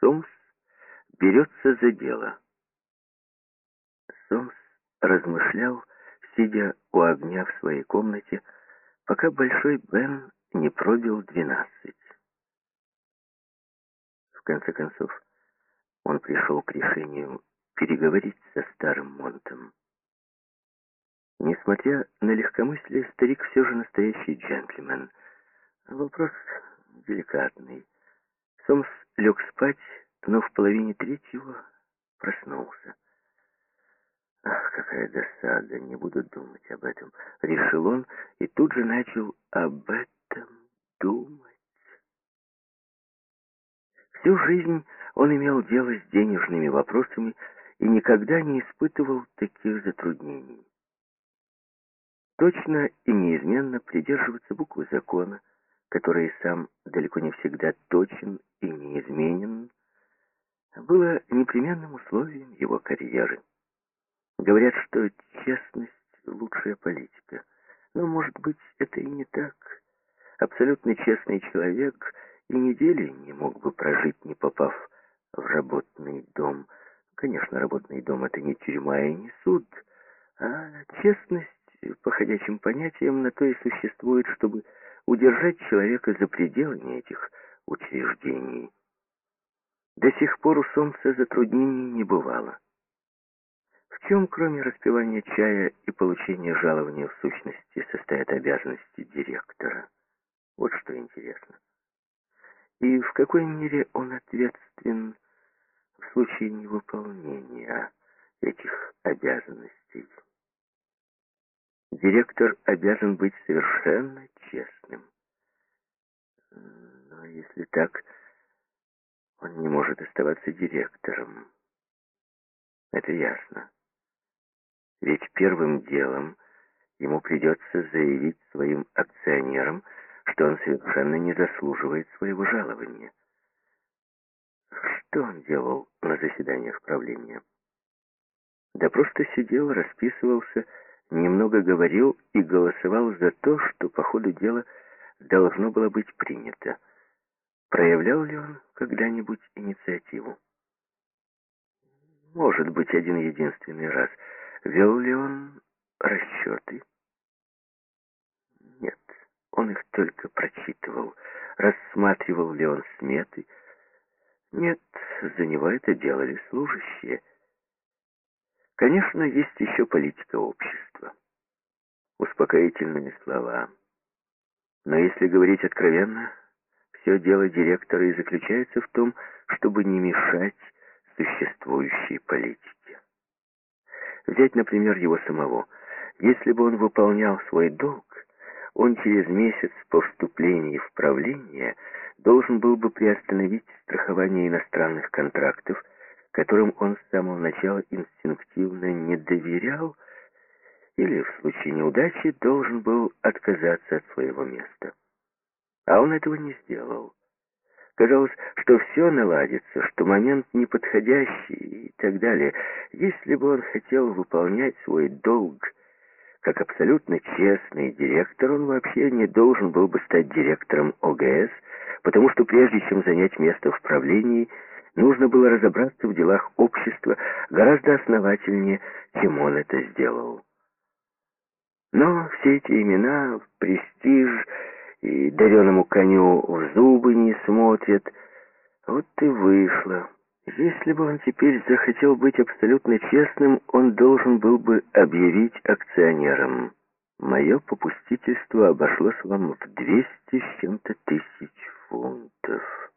Сомс берется за дело. Сомс размышлял, сидя у огня в своей комнате, пока Большой Бен не пробил двенадцать. В конце концов, он пришел к решению переговорить со старым Монтом. Несмотря на легкомыслие, старик все же настоящий джентльмен. Вопрос деликатный. Сомс лег спать, но в половине третьего проснулся. «Ах, какая досада, не буду думать об этом», — решил он и тут же начал об этом думать. Всю жизнь он имел дело с денежными вопросами и никогда не испытывал таких затруднений. Точно и неизменно придерживаться буквы закона, который сам далеко не всегда точен и неизменен, было непременным условием его карьеры. Говорят, что честность — лучшая политика. Но, может быть, это и не так. Абсолютно честный человек и недели не мог бы прожить, не попав в работный дом. Конечно, работный дом — это не тюрьма и не суд, а честность, по ходячим понятиям, на то и существует, чтобы удержать человека за пределами этих учреждений. До сих пор у Сомса затруднений не бывало. В чем, кроме распивания чая и получения жалования в сущности, состоят обязанности директора? Вот что интересно. И в какой мере он ответственен в случае невыполнения этих обязанностей? Директор обязан быть совершенно честным. Но если так, он не может оставаться директором. Это ясно. Ведь первым делом ему придется заявить своим акционерам, что он совершенно не заслуживает своего жалования. Что он делал на заседаниях правления? Да просто сидел, расписывался, немного говорил и голосовал за то, что по ходу дела должно было быть принято. Проявлял ли он когда-нибудь инициативу? Может быть, один единственный раз. Вел ли он расчеты? Нет, он их только прочитывал. Рассматривал ли он сметы? Нет, за него это делали служащие. Конечно, есть еще политика общества. Успокоительные слова. Но если говорить откровенно, все дело директора и заключается в том, чтобы не мешать существующей политике. Взять, например, его самого. Если бы он выполнял свой долг, он через месяц по вступлении в правление должен был бы приостановить страхование иностранных контрактов, которым он с самого начала инстинктивно не доверял, или в случае неудачи должен был отказаться от своего места. А он этого не сделал. Казалось, что все наладится, что момент неподходящий и так далее. Если бы он хотел выполнять свой долг как абсолютно честный директор, он вообще не должен был бы стать директором ОГС, потому что прежде чем занять место в правлении, нужно было разобраться в делах общества гораздо основательнее, чем он это сделал. Но все эти имена, престиж и дареному коню в зубы не смотрят. Вот и вышло. Если бы он теперь захотел быть абсолютно честным, он должен был бы объявить акционерам. Мое попустительство обошлось вам в двести с чем-то тысяч фунтов.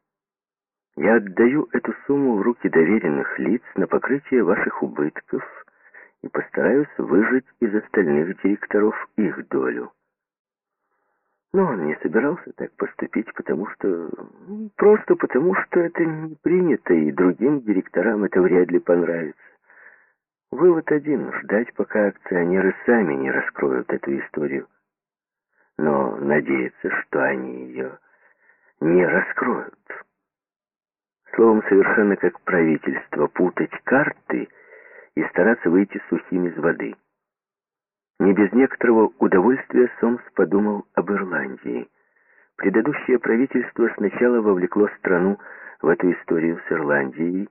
Я отдаю эту сумму в руки доверенных лиц на покрытие ваших убытков и постараюсь выжить из остальных директоров их долю. Но он не собирался так поступить, потому что... Просто потому, что это не принято, и другим директорам это вряд ли понравится. Вывод один — ждать, пока акционеры сами не раскроют эту историю. Но надеяться, что они ее не раскроют. Словом, совершенно как правительство, путать карты и стараться выйти сухим из воды. Не без некоторого удовольствия Сомс подумал об Ирландии. Предыдущее правительство сначала вовлекло страну в эту историю с Ирландией,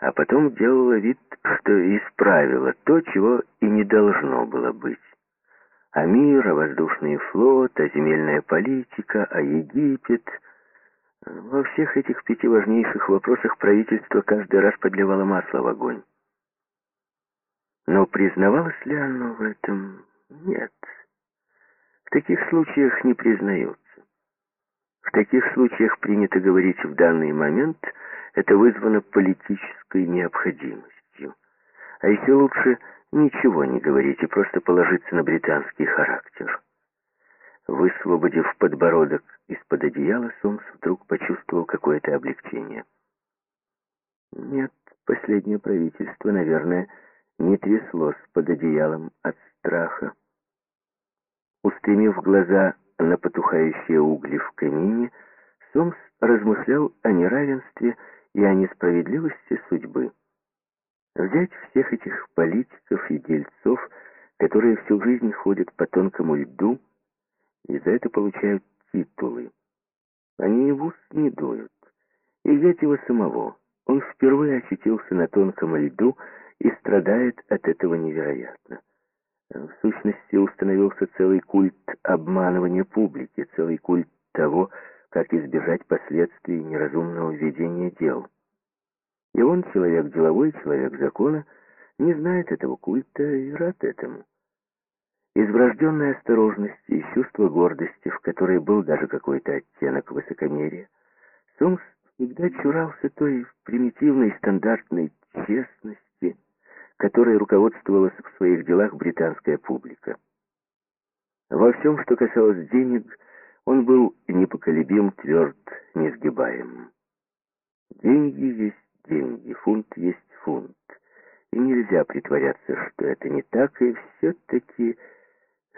а потом делала вид, что исправила то, чего и не должно было быть. А мир, а воздушный флот, а земельная политика, а Египет. Во всех этих пяти важнейших вопросах правительство каждый раз подливало масло в огонь. Но признавалось ли оно в этом? Нет. В таких случаях не признаются. В таких случаях принято говорить в данный момент, это вызвано политической необходимостью. А еще лучше ничего не говорить и просто положиться на британский характер. Высвободив подбородок из-под одеяла, Сомс вдруг почувствовал какое-то облегчение. Нет, последнее правительство, наверное, не тряслось под одеялом от страха. Устремив глаза на потухающие угли в камине, Сомс размышлял о неравенстве и о несправедливости судьбы. Взять всех этих политиков и дельцов, которые всю жизнь ходят по тонкому льду и за это получают титулы. Они и в ус не дуют. И взять его самого. Он впервые очутился на тонком льду и страдает от этого невероятно. В сущности, установился целый культ обманывания публики, целый культ того, как избежать последствий неразумного ведения дел. И он, человек деловой, человек закона, не знает этого культа и рад этому. Из врожденной осторожности и чувства гордости, в которой был даже какой-то оттенок высокомерия, Сомс всегда чурался той примитивной стандартной честности, которой руководствовалась в своих делах британская публика. Во всем, что касалось денег, он был непоколебим, тверд, несгибаем. Деньги есть деньги, фунт есть фунт. И нельзя притворяться, что это не так, и все-таки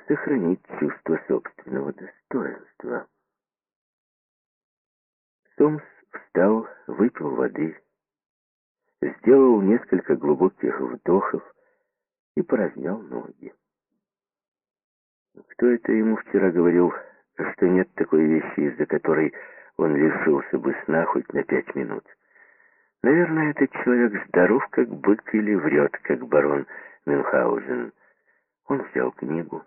сохранить чувство собственного достоинства. Сомс встал, выпил воды, сделал несколько глубоких вдохов и поразмял ноги. Кто это ему вчера говорил, что нет такой вещи, из-за которой он лишился бы сна хоть на пять минут? Наверное, этот человек здоров, как бык, или врет, как барон Мюнхгаузен. Он взял книгу.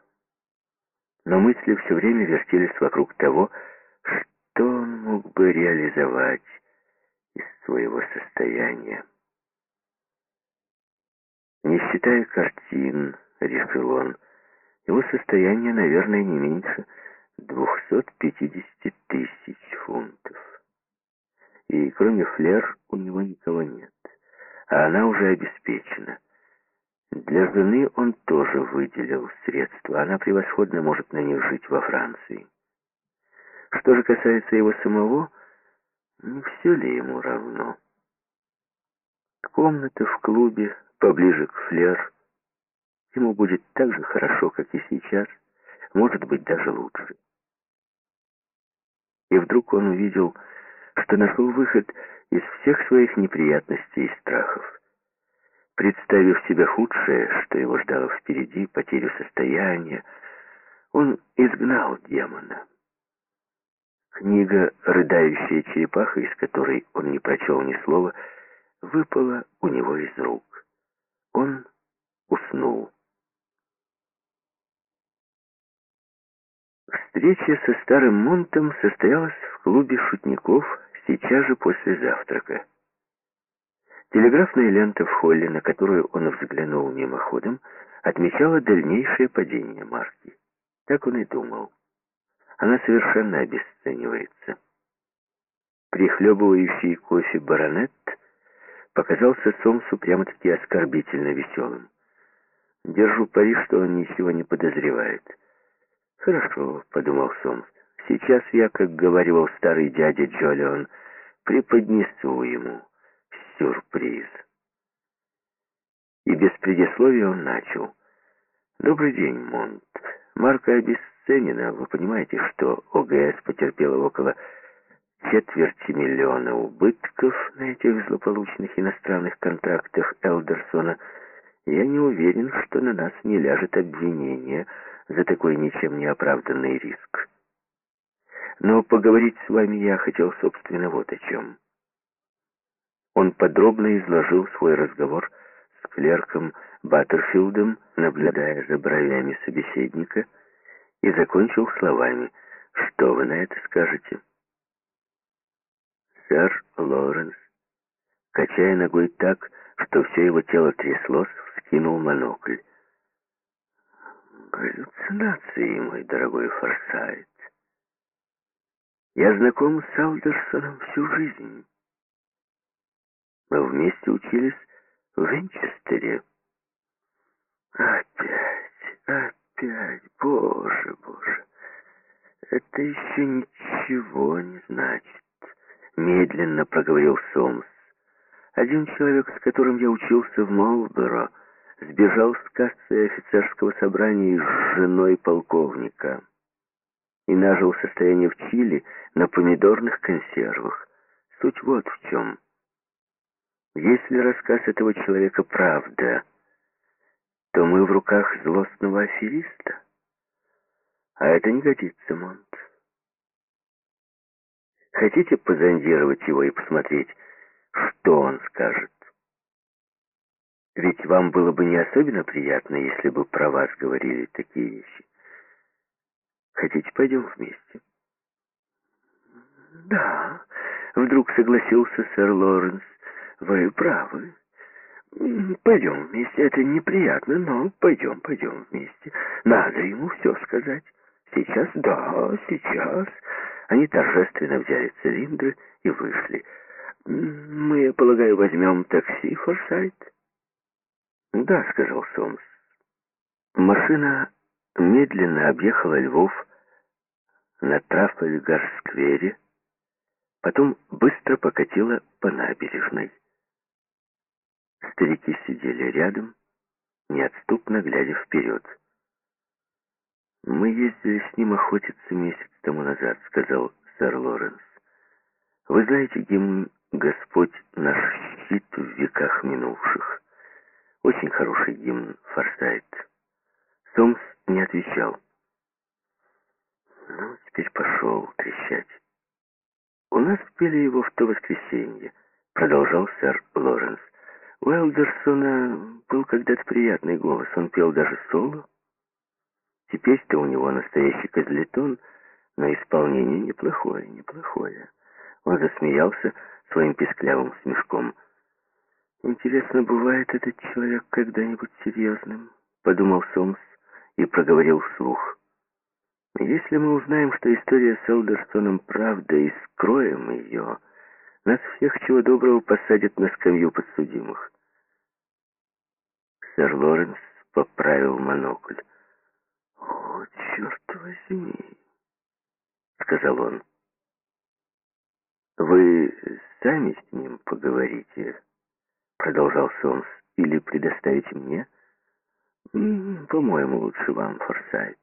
Но мысли все время вертелись вокруг того, что он мог бы реализовать из своего состояния. Не считая картин, решил он, его состояние, наверное, не меньше 250 тысяч фунтов. И кроме Флер у него никого нет, а она уже обеспечена. Для жены он тоже выделил средства, она превосходно может на них жить во Франции. Что же касается его самого, не все ли ему равно? Комната в клубе поближе к Флер. Ему будет так же хорошо, как и сейчас, может быть, даже лучше. И вдруг он увидел, что нашел выход из всех своих неприятностей и страхов. Представив себе худшее, что его ждало впереди, потерю состояния, он изгнал демона. Книга «Рыдающая черепаха», из которой он не прочел ни слова, выпала у него из рук. Он уснул. Встреча со старым Монтом состоялась в клубе шутников сейчас же после завтрака. Телеграфная лента в холле, на которую он взглянул мимоходом, отмечала дальнейшее падение марки. Так он и думал. Она совершенно обесценивается. Прихлебывающий кофе баронет показался Сомсу прямо-таки оскорбительно веселым. Держу пари, что он ничего не подозревает. «Хорошо», — подумал Сомс, — «сейчас я, как говорил старый дядя Джолион, преподнесу ему сюрприз». И без предисловия он начал. «Добрый день, Монт. Марка обесценена. Вы понимаете, что ОГС потерпела около четверти миллиона убытков на этих злополучных иностранных контрактах Элдерсона. Я не уверен, что на нас не ляжет обвинение за такой ничем не оправданный риск. Но поговорить с вами я хотел, собственно, вот о чем. Он подробно изложил свой разговор с клерком Баттерфилдом, наблюдая за бровями собеседника, и закончил словами «Что вы на это скажете?» Сэр Лоренс, качая ногой так, что все его тело тряслось, вскинул монокль. «Галлюцинации, мой дорогой Форсайт. Я знаком с Алдерсоном всю жизнь. Мы вместе учились в Винчестере. Опять, опять, боже, боже. Это еще ничего не значит. Медленно проговорил Сомс. Один человек, с которым я учился в Молборо, сбежал с кассы офицерского собрания с женой полковника и нажил состояние в Чили на помидорных консервах. Суть вот в чем. Если рассказ этого человека правда, то мы в руках злостного афериста. А это не годится, Монт. Хотите позондировать его и посмотреть, что он скажет? Ведь вам было бы не особенно приятно, если бы про вас говорили такие вещи. Хотите, пойдем вместе? Да, вдруг согласился сэр Лоренс. Вы правы. Пойдем вместе. Это неприятно, но пойдем, пойдем вместе. Надо ему все сказать. Сейчас? Да, сейчас. Они торжественно взяли цилиндры и вышли. Мы, я полагаю, возьмем такси, Форсайт? Да, сказал Сомс. Машина медленно объехала Львов на Трафальгар-сквере, потом быстро покатила по набережной. Старики сидели рядом, неотступно глядя вперед. «Мы ездили с ним охотиться месяц тому назад», — сказал сэр Лоренс. «Вы знаете гимн «Господь наш щит в веках минувших». Очень хороший гимн, Форсайт. Сомс не отвечал. Ну, теперь пошел трещать. У нас пели его в то воскресенье, продолжал сэр Лоренс. У Элдерсона был когда-то приятный голос, он пел даже соло. Теперь-то у него настоящий козлетон, но исполнение неплохое, неплохое. Он засмеялся своим писклявым смешком. «Интересно, бывает этот человек когда-нибудь серьезным?» — подумал Сомс и проговорил вслух. «Если мы узнаем, что история с Элдерстоном правда, и скроем ее...» Нас всех чего доброго посадят на скамью подсудимых. Сэр Лоренс поправил монокль. «О, черт возьми!» — сказал он. «Вы сами с ним поговорите?» — продолжал Сомс. «Или предоставите мне?» «По-моему, лучше вам, Форсайт.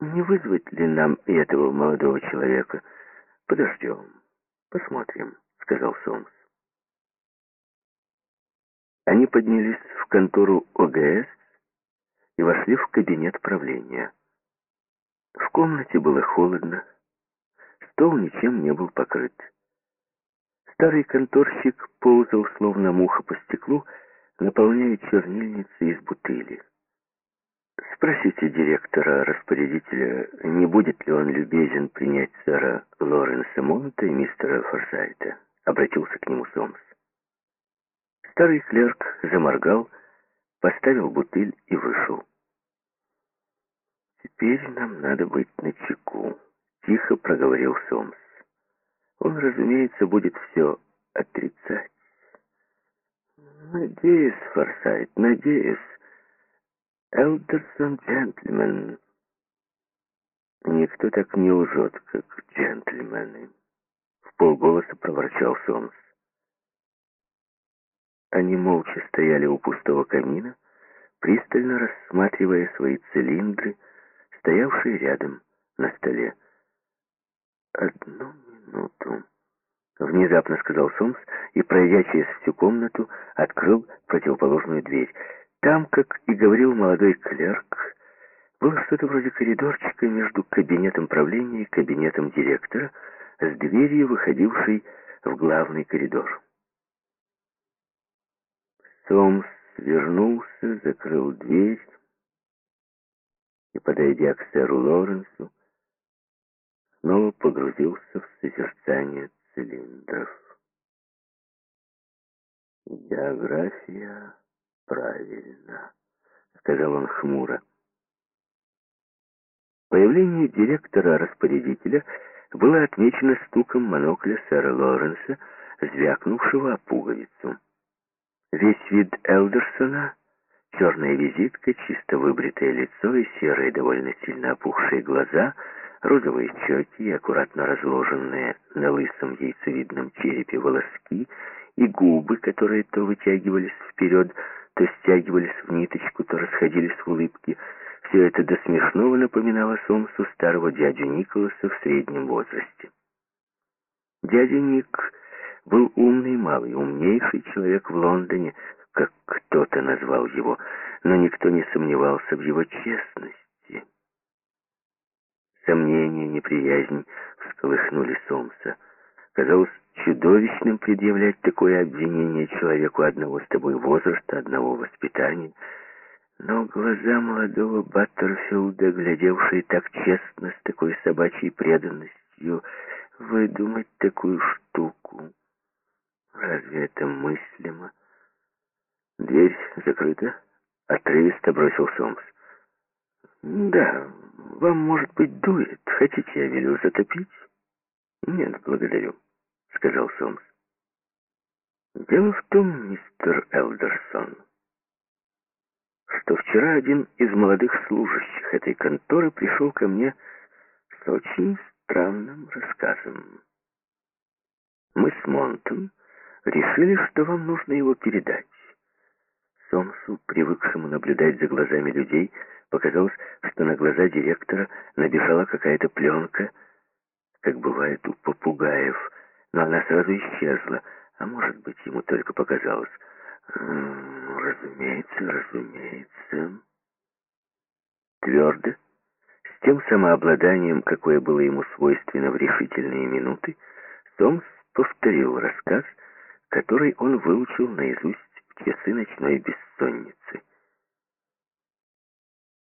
Не вызвать ли нам этого молодого человека? Подождем». «Посмотрим», — сказал Сомс. Они поднялись в контору ОГС и вошли в кабинет правления. В комнате было холодно, стол ничем не был покрыт. Старый конторщик ползал, словно муха по стеклу, наполняя чернильницы из бутыли. Спросите директора-распорядителя, не будет ли он любезен принять сэра Лоренса Монта и мистера Форсайта. Обратился к нему Сомс. Старый клерк заморгал, поставил бутыль и вышел. «Теперь нам надо быть начеку», — тихо проговорил Сомс. «Он, разумеется, будет все отрицать». «Надеюсь, Форсайт, надеюсь». Элдерсон джентльмен. Никто так не лжет, как джентльмены. В полголоса проворчал Сомс. Они молча стояли у пустого камина, пристально рассматривая свои цилиндры, стоявшие рядом на столе. «Одну минуту», — внезапно сказал Сомс и, пройдя через всю комнату, открыл противоположную дверь. Там, как и говорил молодой клерк, было что-то вроде коридорчика между кабинетом правления и кабинетом директора с дверью, выходившей в главный коридор. Сомс вернулся, закрыл дверь и, подойдя к сэру Лоренсу, снова погрузился в созерцание цилиндров. «География правильно», — сказал он хмуро. Появление директора-распорядителя было отмечено стуком монокля сэра Лоренса, звякнувшего о пуговицу. Весь вид Элдерсона, черная визитка, чисто выбритое лицо и серые, довольно сильно опухшие глаза, розовые щеки аккуратно разложенные на лысом яйцевидном черепе волоски и губы, которые то вытягивались вперед, то стягивались в ниточку, то расходились в улыбке. Все это до смешного напоминало Сомсу старого дядю Николаса в среднем возрасте. Дядя Ник был умный малый, умнейший человек в Лондоне, как кто-то назвал его, но никто не сомневался в его честности. Сомнения, неприязнь всколыхнули Сомса. Казалось чудовищным предъявлять такое обвинение человеку одного с тобой возраста, одного воспитания. Но глаза молодого Баттерфилда, глядевшие так честно, с такой собачьей преданностью, выдумать такую штуку. Разве это мыслимо? Дверь закрыта. Отрывисто бросил Сомс. Да, вам, может быть, дует. Хотите, я велю затопить? Нет, благодарю, сказал Сомс. Дело в том, мистер Элдерсон, что вчера один из молодых служащих этой конторы пришел ко мне с очень странным рассказом. Мы с Монтом решили, что вам нужно его передать. Сомсу, привыкшему наблюдать за глазами людей, показалось, что на глаза директора набежала какая-то пленка, как бывает у попугаев, но она сразу исчезла, а может быть, ему только показалось. «Разумеется, разумеется». Твердо, с тем самообладанием, какое было ему свойственно в решительные минуты, Сомс повторил рассказ, который он выучил наизусть в часы ночной бессонницы.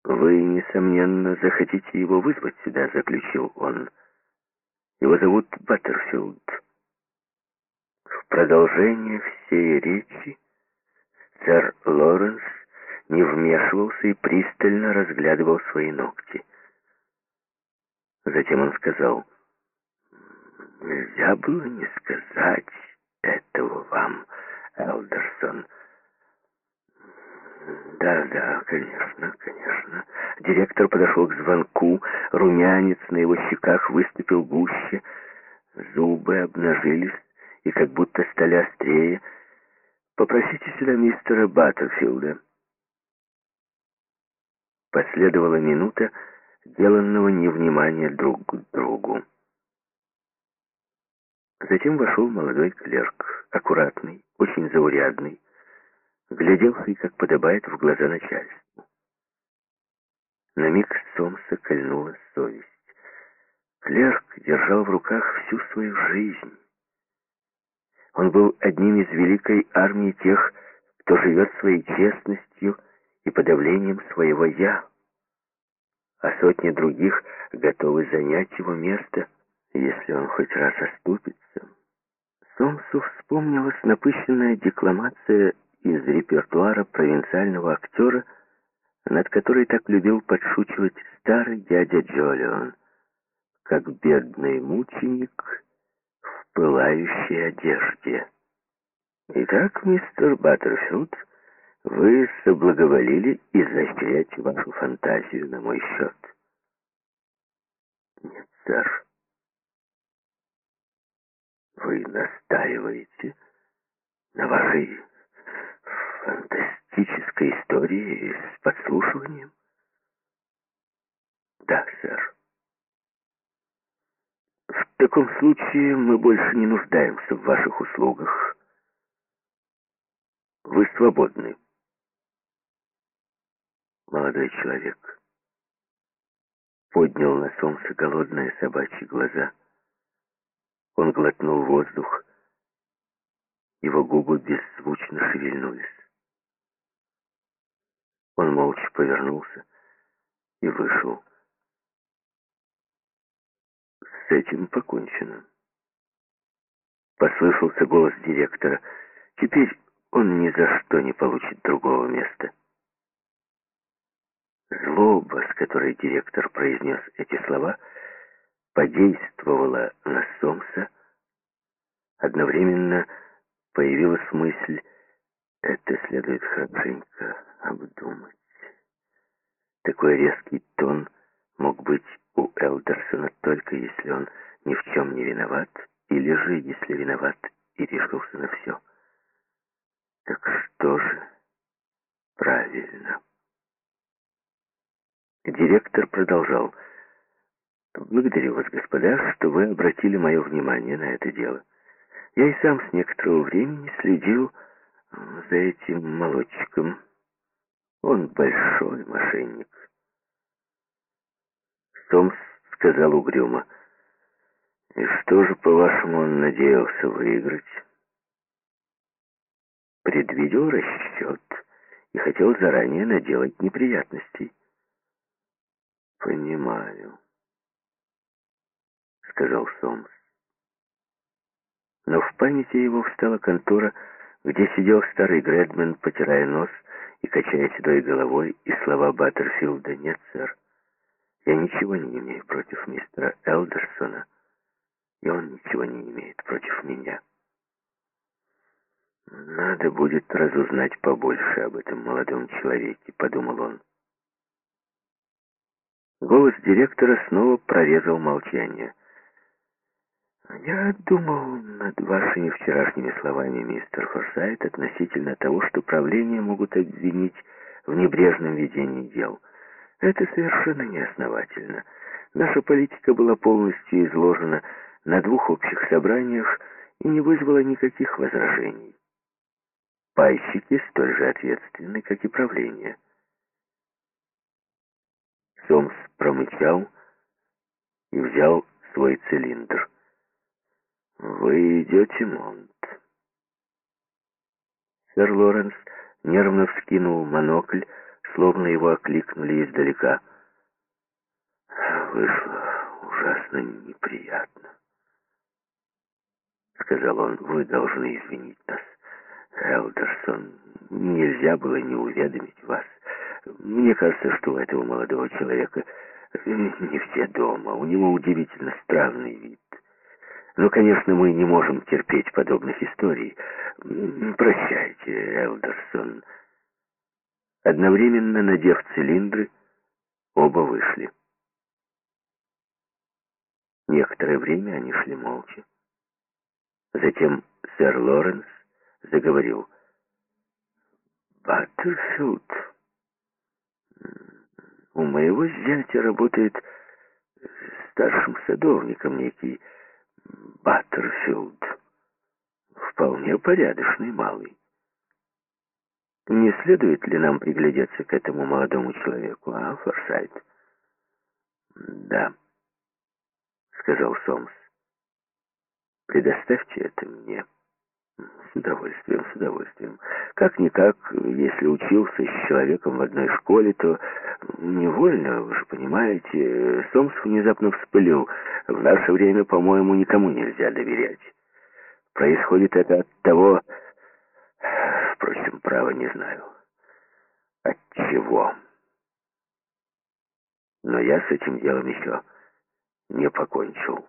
«Вы, несомненно, захотите его вызвать сюда», — заключил он. «Его зовут Баттерфилд». В продолжение всей речи сэр Лоренс не вмешивался и пристально разглядывал свои ногти. Затем он сказал, «Нельзя было не сказать этого вам, Элдерсон». «Да, да, конечно, конечно». Директор подошел к звонку, румянец на его щеках выступил гуще, зубы обнажились и как будто стали острее. «Попросите сюда мистера Баттерфилда». Последовала минута деланного невнимания друг к другу. Затем вошел молодой клерк, аккуратный, очень заурядный, глядевший, как подобает, в глаза начальству. На миг Сомса кольнула совесть. Клерк держал в руках всю свою жизнь. Он был одним из великой армии тех, кто живет своей честностью и подавлением своего «я», а сотни других готовы занять его место, если он хоть раз оступится. Сомсу вспомнилась напыщенная декламация из репертуара провинциального актера, над которой так любил подшучивать старый дядя Джолион, как бедный мученик в пылающей одежде. Итак, мистер Баттерфилд, вы соблаговолили изощрять вашу фантазию на мой счет. Нет, сэр. Вы настаиваете на вашей фантастической истории с подслушиванием? Да, сэр. В таком случае мы больше не нуждаемся в ваших услугах. Вы свободны. Молодой человек поднял на солнце голодные собачьи глаза. Он глотнул воздух Его губы беззвучно шевельнулись. Он молча повернулся и вышел. С этим покончено. Послышался голос директора. Теперь он ни за что не получит другого места. Злоба, с которой директор произнес эти слова, подействовала. Одновременно появилась мысль, это следует хорошенько обдумать. Такой резкий тон мог быть у Элдерсона только если он ни в чем не виноват, или же если виноват и решился на все. Так что же правильно? Директор продолжал. «Благодарю вас, господа, что вы обратили мое внимание на это дело. Я и сам с некоторого времени следил за этим молодчиком. Он большой мошенник». Сомс сказал угрюмо. «И что же, по-вашему, он надеялся выиграть?» Предвидел расчет и хотел заранее наделать неприятностей. «Понимаю», — сказал Сомс. Но в памяти его встала контора, где сидел старый Гредмен, потирая нос и качая седой головой, и слова Баттерфилда «Нет, сэр, я ничего не имею против мистера Элдерсона, и он ничего не имеет против меня». «Надо будет разузнать побольше об этом молодом человеке», — подумал он. Голос директора снова прорезал молчание. «Я думал над вашими вчерашними словами, мистер Форсайт, относительно того, что правление могут обвинить в небрежном ведении дел. Это совершенно неосновательно. Наша политика была полностью изложена на двух общих собраниях и не вызвала никаких возражений. Пайщики столь же ответственны, как и правление». Сомс промычал и взял свой цилиндр. «Вы идете, Монт?» Сэр Лоренс нервно вскинул монокль, словно его окликнули издалека. «Вышло ужасно неприятно», — сказал он. «Вы должны извинить нас, Элдерсон. Нельзя было не уведомить вас. Мне кажется, что у этого молодого человека не все дома. У него удивительно странный вид. Но, конечно, мы не можем терпеть подобных историй. Прощайте, Элдерсон. Одновременно надев цилиндры, оба вышли. Некоторое время они шли молча. Затем сэр Лоренс заговорил. «Баттерфилд...» У моего зятя работает старшим садовником некий Баттерфилд. Вполне порядочный малый. Не следует ли нам приглядеться к этому молодому человеку, а, Форсайт? Да, сказал Сомс. Предоставьте это мне. С удовольствием, с удовольствием. Как-никак, если учился с человеком в одной школе, то невольно, вы же понимаете, Сомс внезапно вспылил. В наше время, по-моему, никому нельзя доверять. Происходит это от того... Впрочем, право не знаю. От чего? Но я с этим делом еще не покончил.